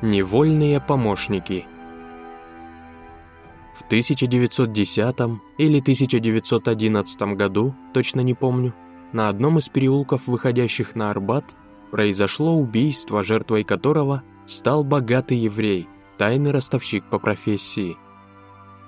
Невольные помощники В 1910 или 1911 году, точно не помню, на одном из переулков, выходящих на Арбат, произошло убийство, жертвой которого стал богатый еврей, тайный ростовщик по профессии.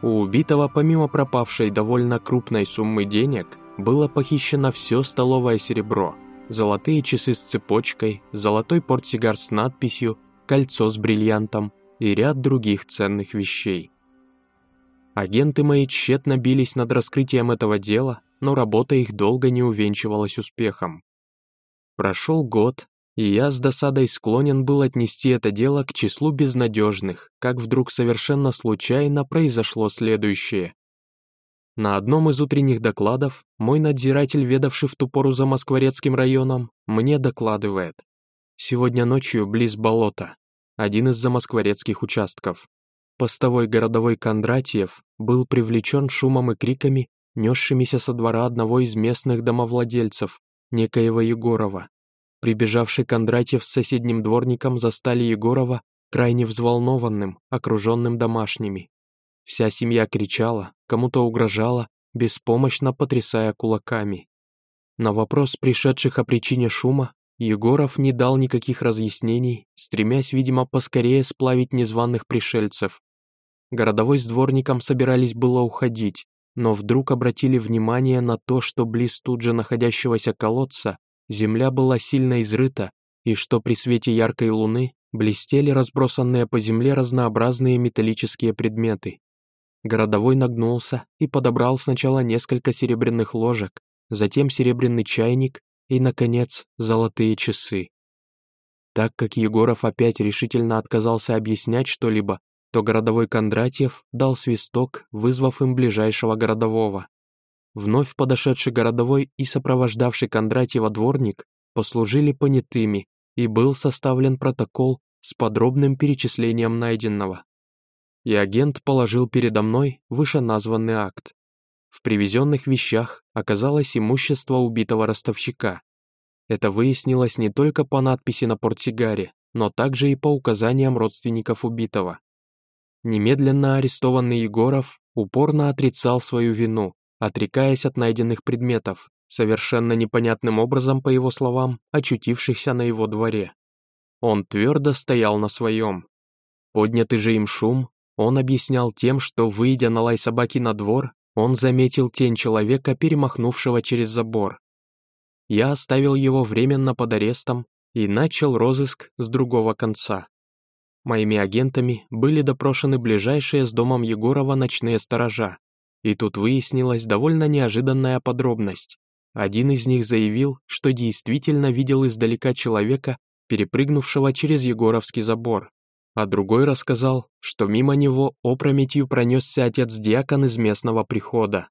У убитого, помимо пропавшей довольно крупной суммы денег, было похищено все столовое серебро, золотые часы с цепочкой, золотой портсигар с надписью, кольцо с бриллиантом и ряд других ценных вещей. Агенты мои тщетно бились над раскрытием этого дела, но работа их долго не увенчивалась успехом. Прошел год, и я с досадой склонен был отнести это дело к числу безнадежных, как вдруг совершенно случайно произошло следующее. На одном из утренних докладов мой надзиратель, ведавший в ту пору за Москворецким районом, мне докладывает. Сегодня ночью близ болота, один из замоскворецких участков. Постовой городовой Кондратьев был привлечен шумом и криками несшимися со двора одного из местных домовладельцев, некоего Егорова. Прибежавший Кондратьев с соседним дворником застали Егорова крайне взволнованным, окруженным домашними. Вся семья кричала, кому-то угрожала, беспомощно потрясая кулаками. На вопрос пришедших о причине шума Егоров не дал никаких разъяснений, стремясь, видимо, поскорее сплавить незваных пришельцев. Городовой с дворником собирались было уходить, но вдруг обратили внимание на то, что близ тут же находящегося колодца земля была сильно изрыта, и что при свете яркой луны блестели разбросанные по земле разнообразные металлические предметы. Городовой нагнулся и подобрал сначала несколько серебряных ложек, затем серебряный чайник и, наконец, золотые часы. Так как Егоров опять решительно отказался объяснять что-либо, то городовой Кондратьев дал свисток, вызвав им ближайшего городового. Вновь подошедший городовой и сопровождавший Кондратьева дворник послужили понятыми, и был составлен протокол с подробным перечислением найденного. И агент положил передо мной вышеназванный акт. В привезенных вещах оказалось имущество убитого ростовщика. Это выяснилось не только по надписи на портсигаре, но также и по указаниям родственников убитого. Немедленно арестованный Егоров упорно отрицал свою вину, отрекаясь от найденных предметов, совершенно непонятным образом, по его словам, очутившихся на его дворе. Он твердо стоял на своем. Поднятый же им шум он объяснял тем, что, выйдя на лай собаки на двор, он заметил тень человека, перемахнувшего через забор. Я оставил его временно под арестом и начал розыск с другого конца. Моими агентами были допрошены ближайшие с домом Егорова ночные сторожа. И тут выяснилась довольно неожиданная подробность. Один из них заявил, что действительно видел издалека человека, перепрыгнувшего через Егоровский забор. А другой рассказал, что мимо него опрометью пронесся отец-диакон из местного прихода.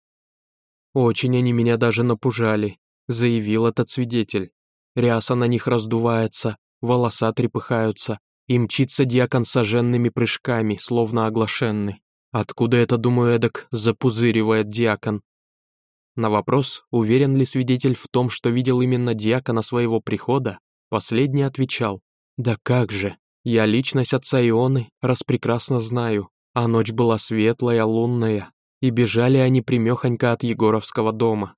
«Очень они меня даже напужали», — заявил этот свидетель. Ряса на них раздувается, волоса трепыхаются, и мчится дьякон соженными прыжками, словно оглашенный. Откуда это, думаю, эдак запузыривает дьякон? На вопрос, уверен ли свидетель в том, что видел именно дьякона своего прихода, последний отвечал, «Да как же, я личность отца Ионы распрекрасно знаю, а ночь была светлая, лунная, и бежали они примехонько от Егоровского дома.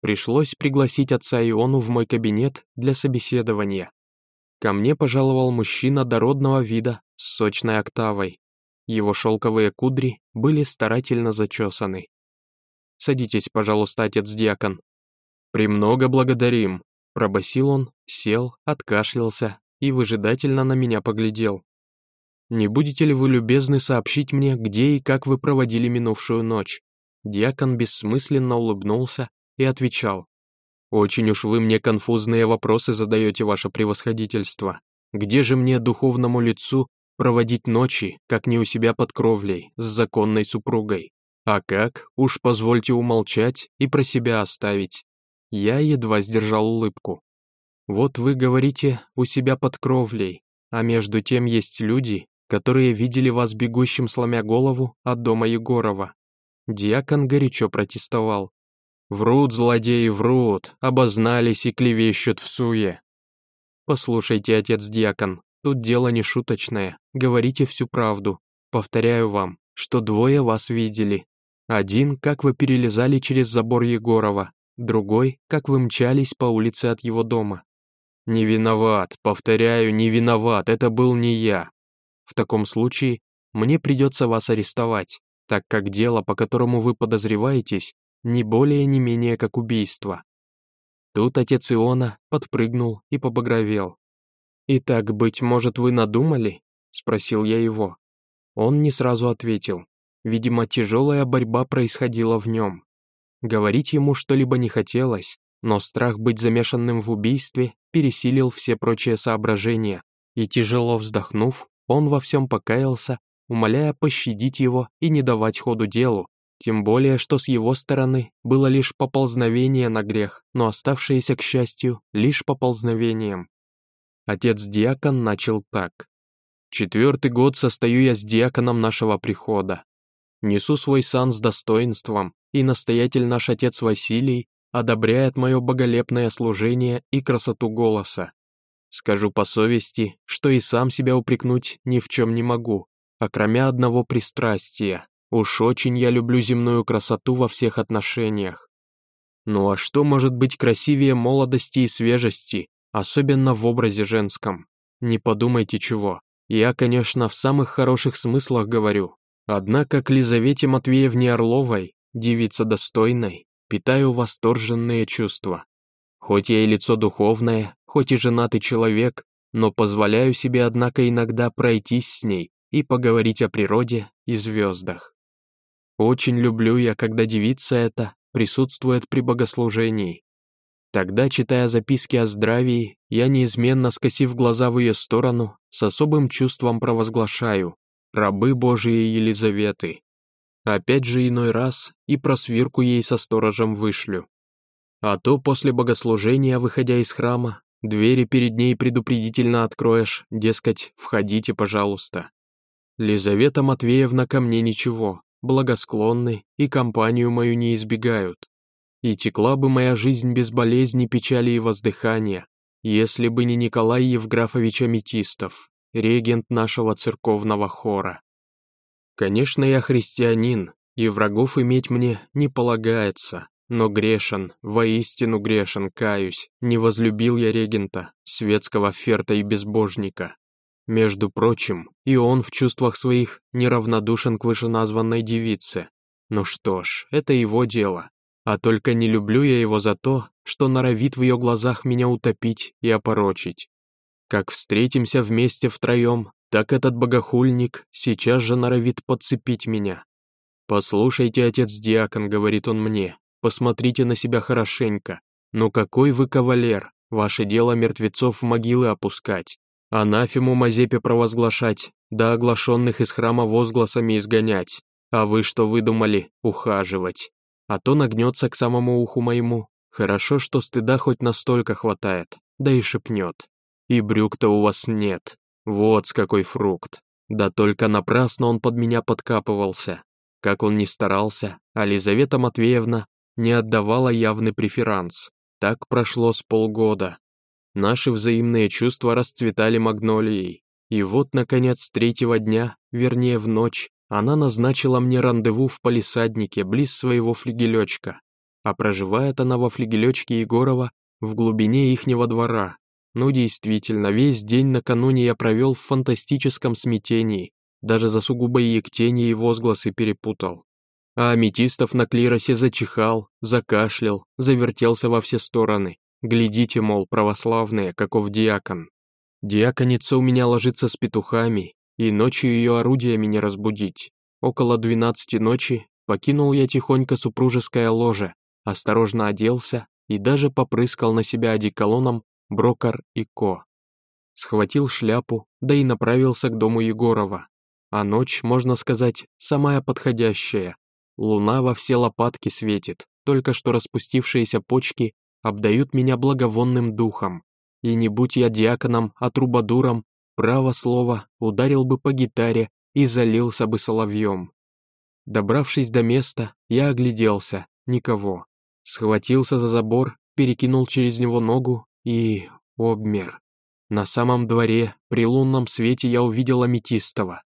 Пришлось пригласить отца Иону в мой кабинет для собеседования. Ко мне пожаловал мужчина дородного вида с сочной октавой. Его шелковые кудри были старательно зачесаны. «Садитесь, пожалуйста, отец-диакон». «Премного благодарим», — пробасил он, сел, откашлялся и выжидательно на меня поглядел. «Не будете ли вы любезны сообщить мне, где и как вы проводили минувшую ночь?» Диакон бессмысленно улыбнулся и отвечал. Очень уж вы мне конфузные вопросы задаете, ваше превосходительство. Где же мне, духовному лицу, проводить ночи, как не у себя под кровлей, с законной супругой? А как, уж позвольте умолчать и про себя оставить. Я едва сдержал улыбку. Вот вы говорите «у себя под кровлей», а между тем есть люди, которые видели вас бегущим, сломя голову, от дома Егорова. Диакон горячо протестовал. Врут злодеи, врут, обознались и клевещут в суе. Послушайте, отец-диакон, тут дело не шуточное, говорите всю правду. Повторяю вам, что двое вас видели. Один, как вы перелезали через забор Егорова, другой, как вы мчались по улице от его дома. Не виноват, повторяю, не виноват, это был не я. В таком случае мне придется вас арестовать, так как дело, по которому вы подозреваетесь, не более не менее как убийство. Тут отец Иона подпрыгнул и побагровел. «Итак, быть может, вы надумали?» — спросил я его. Он не сразу ответил. Видимо, тяжелая борьба происходила в нем. Говорить ему что-либо не хотелось, но страх быть замешанным в убийстве пересилил все прочие соображения, и тяжело вздохнув, он во всем покаялся, умоляя пощадить его и не давать ходу делу, тем более, что с его стороны было лишь поползновение на грех, но оставшееся, к счастью, лишь поползновением. Отец-диакон начал так. «Четвертый год состою я с диаконом нашего прихода. Несу свой сан с достоинством, и настоятель наш отец Василий одобряет мое боголепное служение и красоту голоса. Скажу по совести, что и сам себя упрекнуть ни в чем не могу, окромя одного пристрастия. Уж очень я люблю земную красоту во всех отношениях. Ну а что может быть красивее молодости и свежести, особенно в образе женском? Не подумайте чего. Я, конечно, в самых хороших смыслах говорю, Однако к Лизавете Матвеевне Орловой, девице достойной, питаю восторженные чувства. Хоть я и лицо духовное, хоть и женатый человек, но позволяю себе, однако, иногда пройтись с ней и поговорить о природе и звездах. Очень люблю я, когда девица эта присутствует при богослужении. Тогда, читая записки о здравии, я неизменно, скосив глаза в ее сторону, с особым чувством провозглашаю рабы Божии Елизаветы. Опять же иной раз и просвирку ей со сторожем вышлю. А то после богослужения, выходя из храма, двери перед ней предупредительно откроешь, дескать, входите, пожалуйста. Лизавета Матвеевна ко мне ничего, благосклонны и компанию мою не избегают. И текла бы моя жизнь без болезни, печали и воздыхания, если бы не Николай Евграфович Аметистов, регент нашего церковного хора. Конечно, я христианин, и врагов иметь мне не полагается, но грешен, воистину грешен, каюсь, не возлюбил я регента, светского ферта и безбожника. Между прочим, и он в чувствах своих неравнодушен к вышеназванной девице. Ну что ж, это его дело. А только не люблю я его за то, что норовит в ее глазах меня утопить и опорочить. Как встретимся вместе втроем, так этот богохульник сейчас же норовит подцепить меня. «Послушайте, отец-диакон», — говорит он мне, — «посмотрите на себя хорошенько. Ну какой вы кавалер, ваше дело мертвецов в могилы опускать, анафему Мазепе провозглашать, да оглашенных из храма возгласами изгонять. А вы что выдумали? Ухаживать. А то нагнется к самому уху моему. Хорошо, что стыда хоть настолько хватает, да и шепнет. И брюк-то у вас нет. Вот с какой фрукт. Да только напрасно он под меня подкапывался. Как он ни старался, а Лизавета Матвеевна не отдавала явный преферанс. Так прошло с полгода. Наши взаимные чувства расцветали магнолией. И вот, наконец, третьего дня, вернее в ночь, она назначила мне рандеву в палисаднике близ своего флигелечка. А проживает она во флигелечке Егорова в глубине ихнего двора, ну действительно, весь день накануне я провел в фантастическом смятении, даже за сугубое ектение и возгласы перепутал. А аметистов на клиросе зачихал, закашлял, завертелся во все стороны. Глядите, мол, православные, каков диакон. Диаконица у меня ложится с петухами, и ночью ее орудиями не разбудить. Около двенадцати ночи покинул я тихонько супружеское ложе, осторожно оделся и даже попрыскал на себя одеколоном Брокар и Ко. Схватил шляпу, да и направился к дому Егорова. А ночь, можно сказать, самая подходящая. Луна во все лопатки светит, только что распустившиеся почки обдают меня благовонным духом. И не будь я диаконом, а трубадуром, право слово, ударил бы по гитаре и залился бы соловьем. Добравшись до места, я огляделся, никого. Схватился за забор, перекинул через него ногу и обмер. На самом дворе, при лунном свете я увидел Аметистова.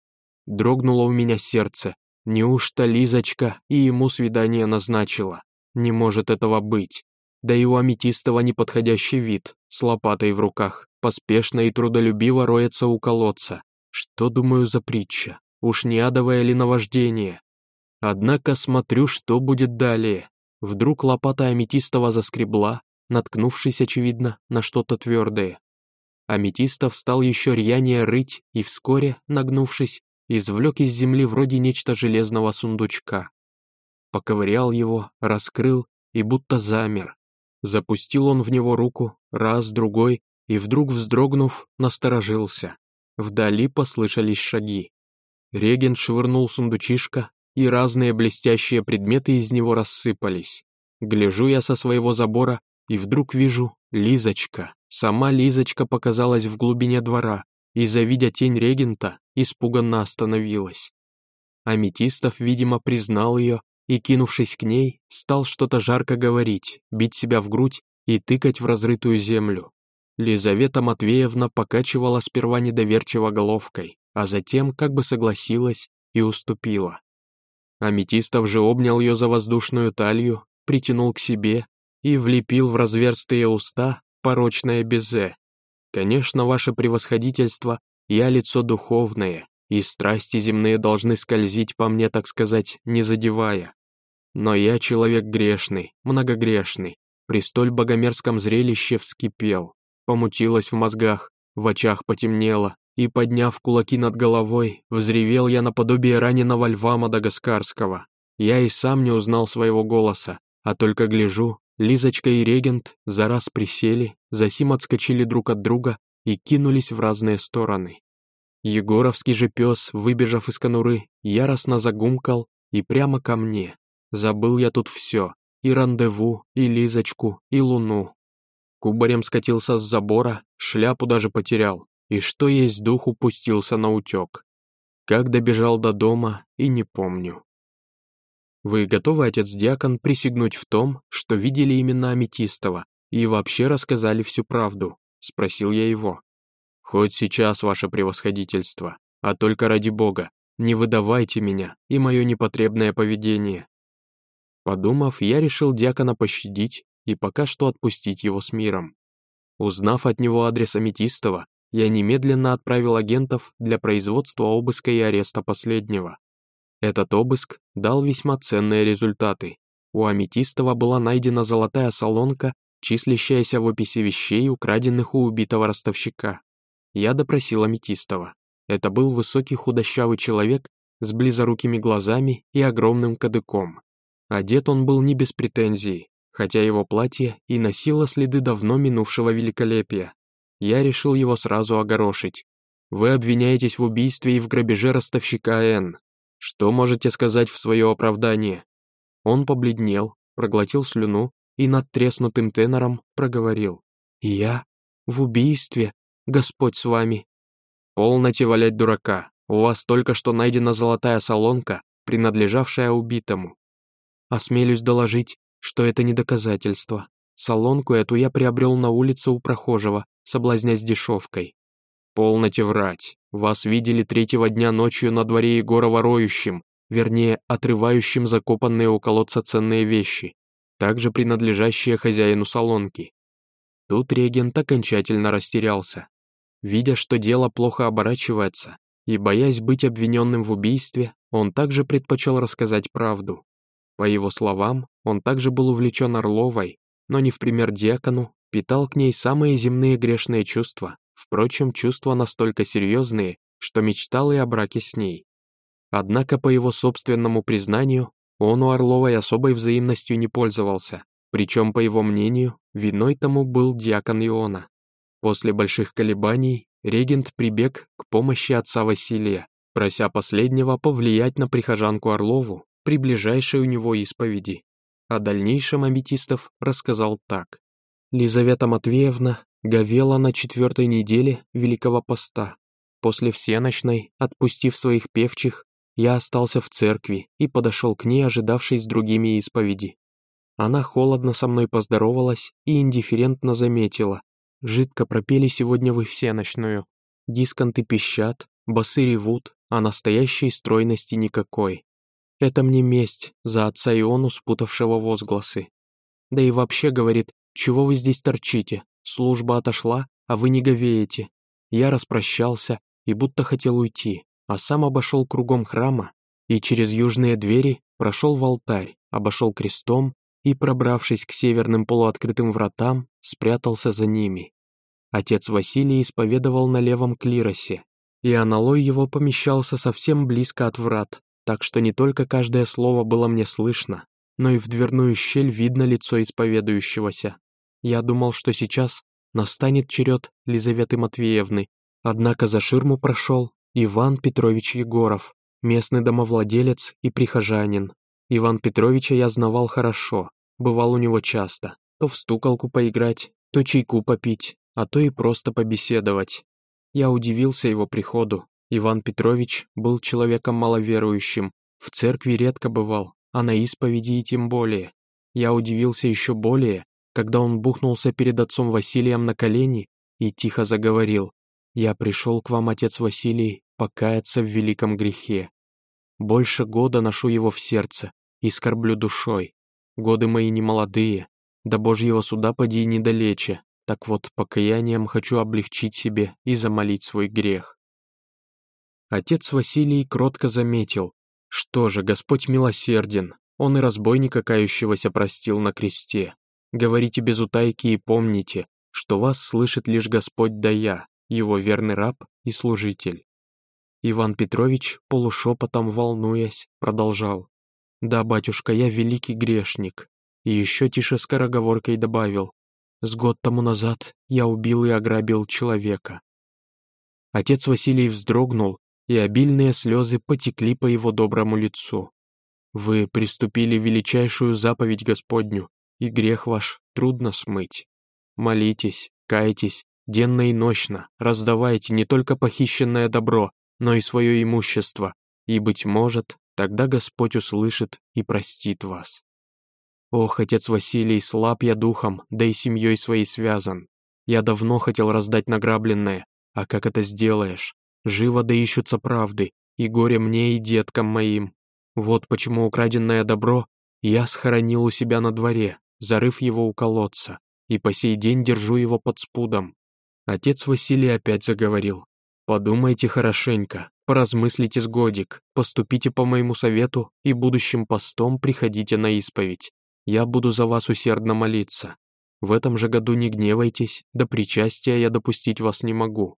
Дрогнуло у меня сердце. Неужто Лизочка и ему свидание назначила? Не может этого быть. Да и у Аметистова неподходящий вид, с лопатой в руках, поспешно и трудолюбиво роется у колодца. Что, думаю, за притча? Уж не адовое ли наваждение? Однако смотрю, что будет далее. Вдруг лопата Аметистова заскребла, наткнувшись, очевидно, на что-то твердое. Аметистов стал еще рьянее рыть и вскоре, нагнувшись, извлек из земли вроде нечто железного сундучка. Поковырял его, раскрыл и будто замер. Запустил он в него руку, раз, другой, и вдруг, вздрогнув, насторожился. Вдали послышались шаги. Регент швырнул сундучишко, и разные блестящие предметы из него рассыпались. Гляжу я со своего забора, и вдруг вижу Лизочка. Сама Лизочка показалась в глубине двора, и, завидя тень регента, испуганно остановилась. Аметистов, видимо, признал ее и, кинувшись к ней, стал что-то жарко говорить, бить себя в грудь и тыкать в разрытую землю. Лизавета Матвеевна покачивала сперва недоверчиво головкой, а затем как бы согласилась и уступила. Аметистов же обнял ее за воздушную талию, притянул к себе и влепил в разверстые уста порочное безе. Конечно, ваше превосходительство, я лицо духовное, и страсти земные должны скользить по мне, так сказать, не задевая. Но я человек грешный, многогрешный, при столь богомерзком зрелище вскипел, помутилось в мозгах, в очах потемнело, и, подняв кулаки над головой, взревел я наподобие раненого льва мадагаскарского. Я и сам не узнал своего голоса, а только гляжу, Лизочка и регент за раз присели, засим отскочили друг от друга и кинулись в разные стороны. Егоровский же пес, выбежав из конуры, яростно загумкал и прямо ко мне. Забыл я тут все, и рандеву, и Лизочку, и луну. Кубарем скатился с забора, шляпу даже потерял, и что есть дух упустился на утек. Как добежал до дома, и не помню. Вы готовы, отец-диакон, присягнуть в том, что видели именно Аметистова и вообще рассказали всю правду? Спросил я его. Хоть сейчас, ваше превосходительство, а только ради бога, не выдавайте меня и мое непотребное поведение. Подумав, я решил диакона пощадить и пока что отпустить его с миром. Узнав от него адрес Аметистова, я немедленно отправил агентов для производства обыска и ареста последнего. Этот обыск дал весьма ценные результаты. У Аметистова была найдена золотая солонка, числящаяся в описи вещей, украденных у убитого ростовщика. Я допросил Аметистова. Это был высокий худощавый человек с близорукими глазами и огромным кадыком. Одет он был не без претензий, хотя его платье и носило следы давно минувшего великолепия. Я решил его сразу огорошить. Вы обвиняетесь в убийстве и в грабеже ростовщика Н. Что можете сказать в свое оправдание? Он побледнел, проглотил слюну и над треснутым тенором проговорил. «Я? В убийстве? Господь с вами!» «Полноте валять дурака. У вас только что найдена золотая солонка, принадлежавшая убитому. Осмелюсь доложить, что это не доказательство. Солонку эту я приобрел на улице у прохожего, соблазнясь дешевкой. Полноте врать. Вас видели третьего дня ночью на дворе Егорова роющим, вернее, отрывающим закопанные у колодца ценные вещи, также принадлежащие хозяину солонки. Тут регент окончательно растерялся. Видя, что дело плохо оборачивается, и боясь быть обвиненным в убийстве, он также предпочел рассказать правду. По его словам, он также был увлечен Орловой, но не в пример диакону, питал к ней самые земные грешные чувства, впрочем, чувства настолько серьезные, что мечтал и о браке с ней. Однако, по его собственному признанию, он у Орловой особой взаимностью не пользовался, причем, по его мнению, виной тому был диакон Иона. После больших колебаний регент прибег к помощи отца Василия, прося последнего повлиять на прихожанку Орлову при ближайшей у него исповеди. О дальнейшем Аметистов рассказал так. Лизавета Матвеевна говела на четвертой неделе Великого Поста. После всеночной, отпустив своих певчих, я остался в церкви и подошел к ней, ожидавшей с другими исповеди. Она холодно со мной поздоровалась и индифферентно заметила. жидко пропели сегодня вы всеночную. Дисконты пищат, басы ревут, а настоящей стройности никакой. Это мне месть за отца Иону, спутавшего возгласы. Да и вообще, говорит, чего вы здесь торчите? Служба отошла, а вы не говеете. Я распрощался и будто хотел уйти, а сам обошел кругом храма и через южные двери прошел в алтарь, обошел крестом и, пробравшись к северным полуоткрытым вратам, спрятался за ними. Отец Василий исповедовал на левом клиросе, и аналой его помещался совсем близко от врат, так что не только каждое слово было мне слышно, но и в дверную щель видно лицо исповедующегося. Я думал, что сейчас настанет черед Лизаветы Матвеевны, однако за ширму прошел Иван Петрович Егоров, местный домовладелец и прихожанин. Иван Петровича я знавал хорошо, бывал у него часто, то в стуколку поиграть, то чайку попить, а то и просто побеседовать. Я удивился его приходу. Иван Петрович был человеком маловерующим, в церкви редко бывал, а на исповеди и тем более. Я удивился еще более, когда он бухнулся перед отцом Василием на колени и тихо заговорил. «Я пришел к вам, отец Василий, покаяться в великом грехе. Больше года ношу его в сердце и скорблю душой. Годы мои не молодые, до Божьего суда поди недалече, так вот покаянием хочу облегчить себе и замолить свой грех». Отец Василий кротко заметил, что же, Господь милосерден, Он и разбойника кающегося простил на кресте. Говорите без утайки и помните, что вас слышит лишь Господь да я, Его верный раб и служитель. Иван Петрович, полушепотом волнуясь, продолжал. «Да, батюшка, я великий грешник». И еще тише скороговоркой добавил. «С год тому назад я убил и ограбил человека». Отец Василий вздрогнул и обильные слезы потекли по его доброму лицу. «Вы приступили величайшую заповедь Господню, и грех ваш трудно смыть. Молитесь, кайтесь, денно и ночно, раздавайте не только похищенное добро, но и свое имущество, и, быть может, тогда Господь услышит и простит вас. Ох, отец Василий, слаб я духом, да и семьей своей связан. Я давно хотел раздать награбленное, а как это сделаешь? Живо да ищутся правды, и горе мне и деткам моим. Вот почему украденное добро я схоронил у себя на дворе, зарыв его у колодца, и по сей день держу его под спудом. Отец Василий опять заговорил. «Подумайте хорошенько, поразмыслите с годик, поступите по моему совету и будущим постом приходите на исповедь. Я буду за вас усердно молиться. В этом же году не гневайтесь, до причастия я допустить вас не могу.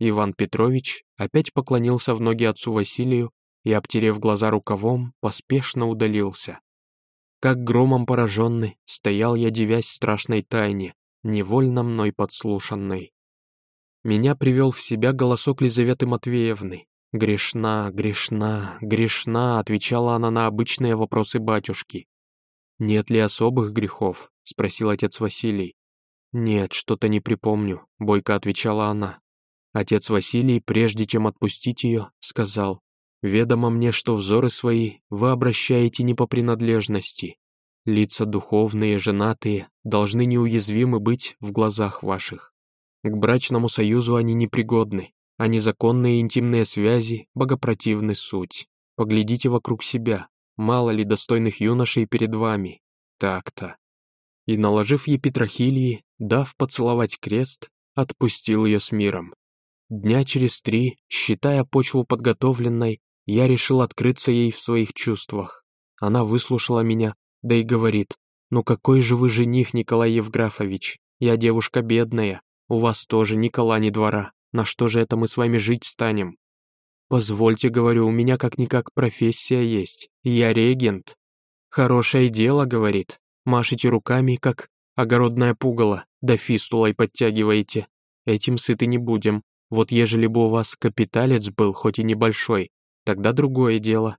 Иван Петрович опять поклонился в ноги отцу Василию и, обтерев глаза рукавом, поспешно удалился. Как громом пораженный, стоял я, девясь страшной тайне, невольно мной подслушанной. Меня привел в себя голосок Лизаветы Матвеевны. «Грешна, грешна, грешна», — отвечала она на обычные вопросы батюшки. «Нет ли особых грехов?» — спросил отец Василий. «Нет, что-то не припомню», — бойко отвечала она. Отец Василий, прежде чем отпустить ее, сказал, «Ведомо мне, что взоры свои вы обращаете не по принадлежности. Лица духовные, женатые, должны неуязвимы быть в глазах ваших. К брачному союзу они непригодны, а незаконные интимные связи богопротивны суть. Поглядите вокруг себя, мало ли достойных юношей перед вами. Так-то». И, наложив ей петрохилии, дав поцеловать крест, отпустил ее с миром. Дня через три, считая почву подготовленной, я решил открыться ей в своих чувствах. Она выслушала меня, да и говорит, «Ну какой же вы жених, Николай Евграфович? Я девушка бедная, у вас тоже Никола не двора, на что же это мы с вами жить станем?» «Позвольте, говорю, у меня как-никак профессия есть, я регент». «Хорошее дело», — говорит, «машете руками, как огородное пугало, да фистулой подтягиваете. Этим сыты не будем, вот ежели бы у вас капиталец был, хоть и небольшой, тогда другое дело.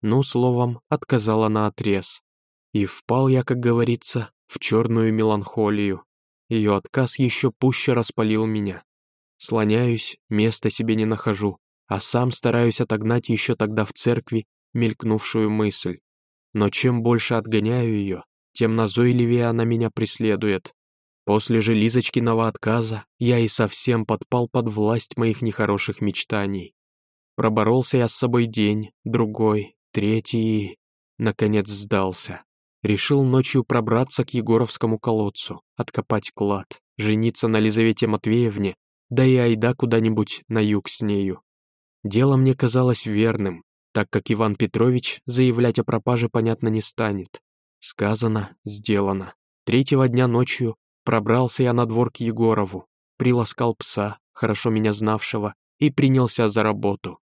Ну, словом, отказала на отрез. И впал я, как говорится, в черную меланхолию. Ее отказ еще пуще распалил меня. Слоняюсь, места себе не нахожу, а сам стараюсь отогнать еще тогда в церкви мелькнувшую мысль. Но чем больше отгоняю ее, тем назойливее она меня преследует. По После же Лизочкиного отказа я и совсем подпал под власть моих нехороших мечтаний. Проборолся я с собой день, другой, третий наконец, сдался. Решил ночью пробраться к Егоровскому колодцу, откопать клад, жениться на Лизавете Матвеевне, да и айда куда-нибудь на юг с нею. Дело мне казалось верным, так как Иван Петрович заявлять о пропаже, понятно, не станет. Сказано, сделано. Третьего дня ночью пробрался я на двор к Егорову, приласкал пса, хорошо меня знавшего, и принялся за работу.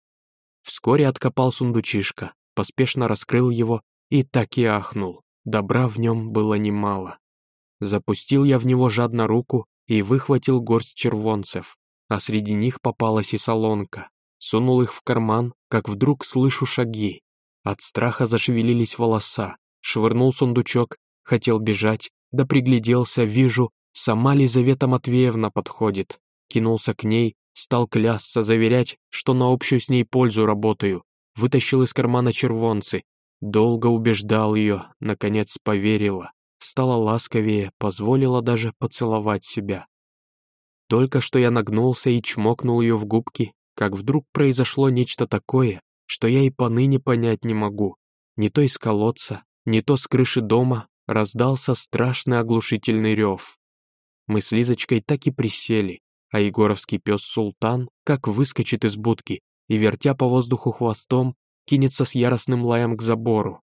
Вскоре откопал сундучишко, поспешно раскрыл его и так и ахнул. Добра в нем было немало. Запустил я в него жадно руку и выхватил горсть червонцев, а среди них попалась и солонка. Сунул их в карман, как вдруг слышу шаги. От страха зашевелились волоса, швырнул сундучок, хотел бежать, да пригляделся, вижу, сама Лизавета Матвеевна подходит. Кинулся к ней, стал клясться, заверять, что на общую с ней пользу работаю. Вытащил из кармана червонцы, Долго убеждал ее, наконец поверила, стала ласковее, позволила даже поцеловать себя. Только что я нагнулся и чмокнул ее в губки, как вдруг произошло нечто такое, что я и поныне понять не могу. Не то из колодца, не то с крыши дома раздался страшный оглушительный рев. Мы с Лизочкой так и присели, а егоровский пес Султан как выскочит из будки и, вертя по воздуху хвостом, кинется с яростным лаем к забору.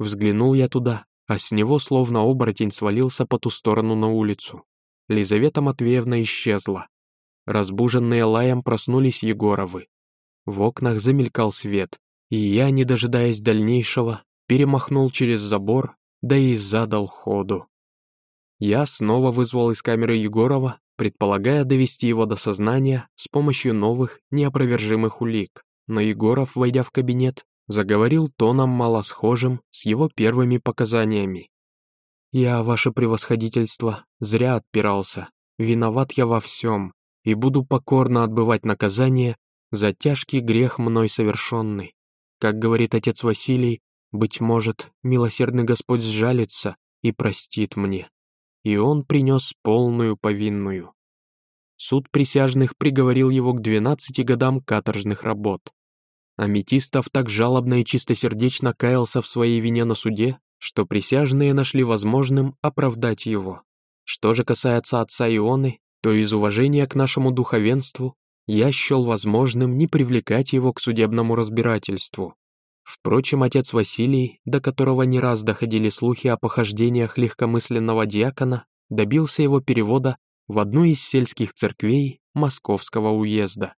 Взглянул я туда, а с него словно оборотень свалился по ту сторону на улицу. Лизавета Матвеевна исчезла. Разбуженные лаем проснулись Егоровы. В окнах замелькал свет, и я, не дожидаясь дальнейшего, перемахнул через забор, да и задал ходу. Я снова вызвал из камеры Егорова, предполагая довести его до сознания с помощью новых, неопровержимых улик но Егоров, войдя в кабинет, заговорил тоном малосхожим с его первыми показаниями. «Я, ваше превосходительство, зря отпирался. Виноват я во всем, и буду покорно отбывать наказание за тяжкий грех мной совершенный. Как говорит отец Василий, быть может, милосердный Господь сжалится и простит мне. И он принес полную повинную. Суд присяжных приговорил его к 12 годам каторжных работ. Аметистов так жалобно и чистосердечно каялся в своей вине на суде, что присяжные нашли возможным оправдать его. Что же касается отца Ионы, то из уважения к нашему духовенству я счел возможным не привлекать его к судебному разбирательству. Впрочем, отец Василий, до которого не раз доходили слухи о похождениях легкомысленного диакона, добился его перевода в одну из сельских церквей Московского уезда.